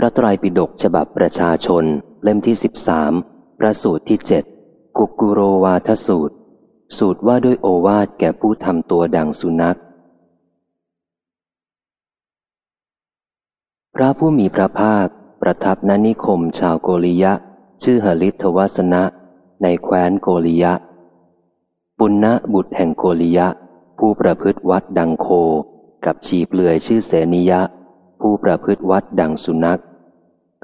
พระไตรปิฎกฉบับประชาชน เล่มที่สิบสามพระสูตรที่เจ็ดกุกุโรวาทสูตร สูตรว่าด้วยโอวาทแก่ผู้ทำตัวดังสุนัข พระผู้มีพระภาค ประทับนนิคมชาวโกริยะ ชื่อหลิทวัสนะ ในแคว้นโกริยะ ปุณณะบุตรแห่งโกริยะ ผู้ประพฤติวัดดังโค กับชีเปลือยชื่อเสนิยะ ผู้ประพฤติวัดดังสุนัข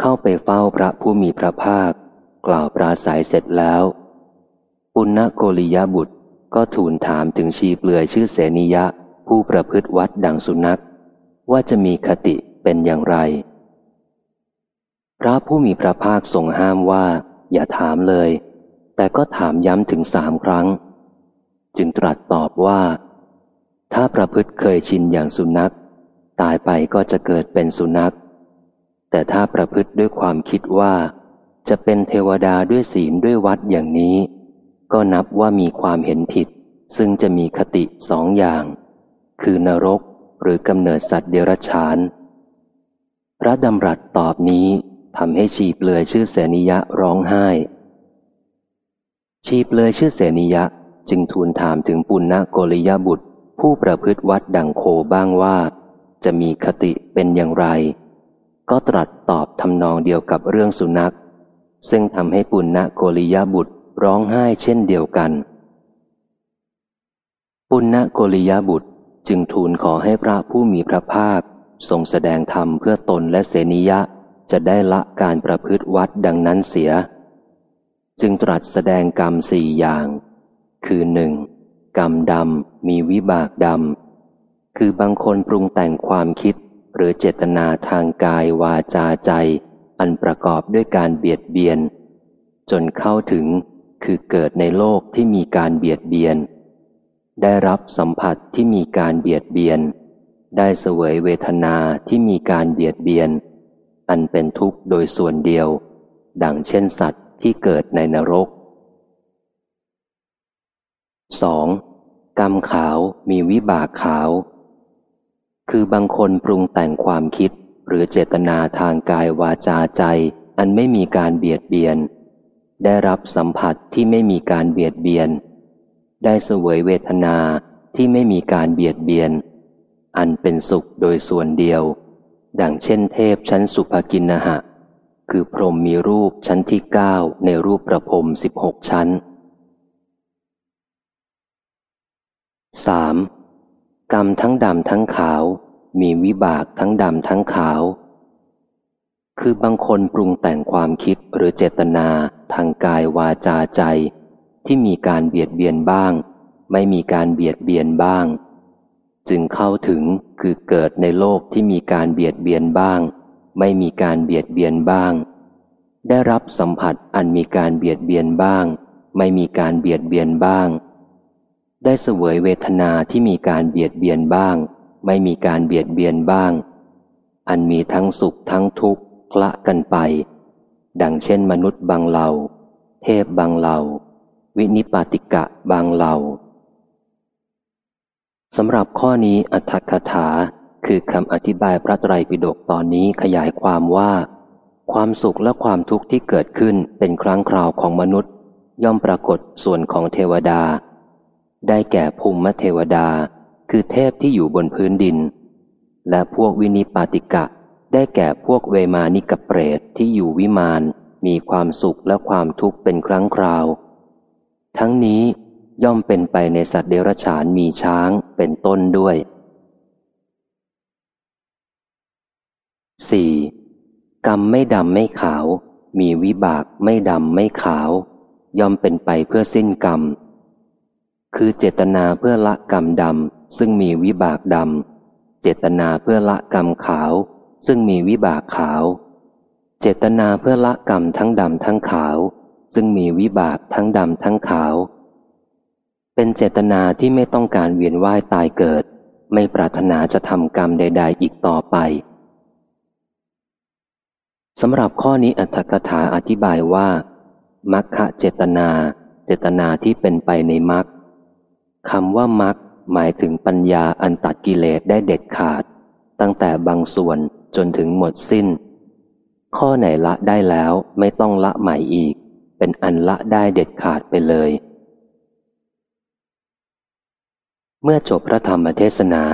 เข้าไปเฝ้าพระผู้มีพระภาค กล่าวปราศัยเสร็จแล้ว ปุณณโกริยบุตรก็ทูลถามถึงชีเปลือยชื่อเสนิยะ ผู้ประพฤติวัดดังสุนัข ว่าจะมีคติเป็นอย่างไร พระผู้มีพระภาคทรงห้ามว่า อย่าถามเลย แต่ก็ถามย้ำถึงสามครั้ง จึงตรัสตอบว่า ถ้าประพฤติเคยชินอย่างสุนัข ตายไปก็จะเกิดเป็นสุนัข แต่ถ้าประพฤติด้วยความคิดว่า จะเป็นเทวดาด้วยศีลด้วยวัดอย่างนี้ ก็นับว่ามีความเห็นผิด ซึ่งจะมีคติสองอย่าง คือนรกหรือกำเนิดสัตว์เดรัจฉาน พระดำรัสตอบนี้ทำให้ชีเปลือยชื่อเสนิยะร้องไห้ ชีเปลือยชื่อเสนิยะจึงทูลถามถึงปุณณโกริยบุตร ผู้ประพฤติวัดดังโคบ้างว่า จะมีคติเป็นอย่างไร ก็ตรัสตอบทำนองเดียวกับเรื่องสุนัข ซึ่งทำให้ปุณณโกริยบุตรร้องไห้เช่นเดียวกัน ปุณณโกริยบุตรจึงทูลขอให้พระผู้มีพระภาค ทรงแสดงธรรมเพื่อตนและเสนิยะจะได้ละการประพฤติวัดดังนั้นเสีย จึงตรัสแสดงกรรมสี่อย่าง คือหนึ่งกรรมดำมีวิบากดำคือบางคนปรุงแต่งความคิด หรือเจตนาทางกายวาจาใจ อันประกอบด้วยการเบียดเบียน จนเข้าถึงคือเกิดในโลกที่มีการเบียดเบียน ได้รับสัมผัสที่มีการเบียดเบียน ได้เสวยเวทนาที่มีการเบียดเบียน อันเป็นทุกข์โดยส่วนเดียว ดังเช่นสัตว์ที่เกิดในนรก 2. กรรมขาวมีวิบากขาว คือบางคนปรุงแต่งความคิดหรือเจตนาทางกายวาจาใจ อันไม่มีการเบียดเบียน ได้รับสัมผัสที่ไม่มีการเบียดเบียน ได้เสวยเวทนาที่ไม่มีการเบียดเบียน อันเป็นสุขโดยส่วนเดียว ดังเช่นเทพชั้นสุภกินนะหะ คือพรหมมีรูปชั้นที่เก้าในรูปประพรมสิบหกชั้น 3. กรรมทั้งดำทั้งขาว มีวิบากทั้งดำทั้งขาว คือบางคนปรุงแต่งความคิดหรือเจตนาทางกายวาจาใจ ที่มีการเบียดเบียนบ้าง ไม่มีการเบียดเบียนบ้าง จึงเข้าถึงคือเกิดในโลกที่มีการเบียดเบียนบ้าง ไม่มีการเบียดเบียนบ้าง ได้รับสัมผัสอันมีการเบียดเบียนบ้าง ไม่มีการเบียดเบียนบ้าง ได้เสวยเวทนาที่มีการเบียดเบียนบ้าง ไม่มีการเบียดเบียนบ้าง อันมีทั้งสุขทั้งทุกข์คละกันไป ดังเช่นมนุษย์บางเหล่า เทพบางเหล่า วินิปาติกะบางเหล่าสำหรับข้อนี้อัตถคถาคือคำอธิบายพระไตรปิฎกตอนนี้ขยายความว่า ความสุขและความทุกข์ที่เกิดขึ้นเป็นครั้งคราวของมนุษย์ ย่อมปรากฏส่วนของเทวดา ได้แก่ภูมิเทวดา คือเทพที่อยู่บนพื้นดิน และพวกวินิปาติกะ ได้แก่พวกเวมานิกเปรตที่อยู่วิมานมีความสุขและความทุกข์เป็นครั้งคราว ทั้งนี้ย่อมเป็นไปในสัตว์เดรัจฉานมีช้างเป็นต้นด้วย 4. กรรมไม่ดำไม่ขาว มีวิบากไม่ดำไม่ขาว ย่อมเป็นไปเพื่อสิ้นกรรม คือเจตนาเพื่อละกรรมดำซึ่งมีวิบากดำเจตนาเพื่อละกรรมขาว ซึ่งมีวิบากขาว เจตนาเพื่อละกรรมทั้งดำทั้งขาว ซึ่งมีวิบากทั้งดำทั้งขาว เป็นเจตนาที่ไม่ต้องการเวียนว่ายตายเกิด ไม่ปรารถนาจะทำกรรมใด ๆ อีกต่อไปสำหรับข้อนี้อัตถกถาอธิบายว่ามัคคะเจตนา เจตนาที่เป็นไปในมัค คำว่ามัคหมายถึงปัญญาอันตัดกิเลสได้เด็ดขาด ตั้งแต่บางส่วนจนถึงหมดสิ้น ข้อไหนละได้แล้วไม่ต้องละใหม่อีก เป็นอันละได้เด็ดขาดไปเลย เมื่อจบพระธรรมเทศนา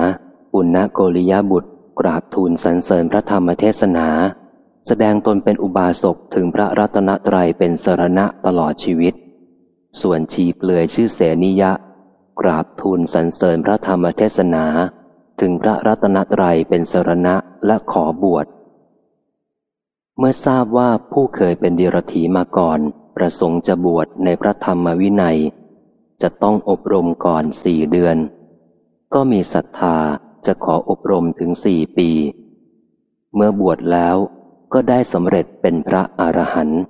ปุณณโกริยบุตร กราบทูลสรรเสริญพระธรรมเทศนา แสดงตนเป็นอุบาสกถึงพระรัตนตรัยเป็นสรณะตลอดชีวิต ส่วนชีเปลือยชื่อเสนิยะ กราบทูลสรรเสริญพระธรรมเทศนา ถึงพระรัตนตรัยเป็นสรณะและขอบวช เมื่อทราบว่าผู้เคยเป็นเดรถีมาก่อน ประสงค์จะบวชในพระธรรมวินัย จะต้องอบรมก่อนสี่เดือน ก็มีศรัทธาจะขออบรมถึงสี่ปี เมื่อบวชแล้วก็ได้สำเร็จเป็นพระอรหันต์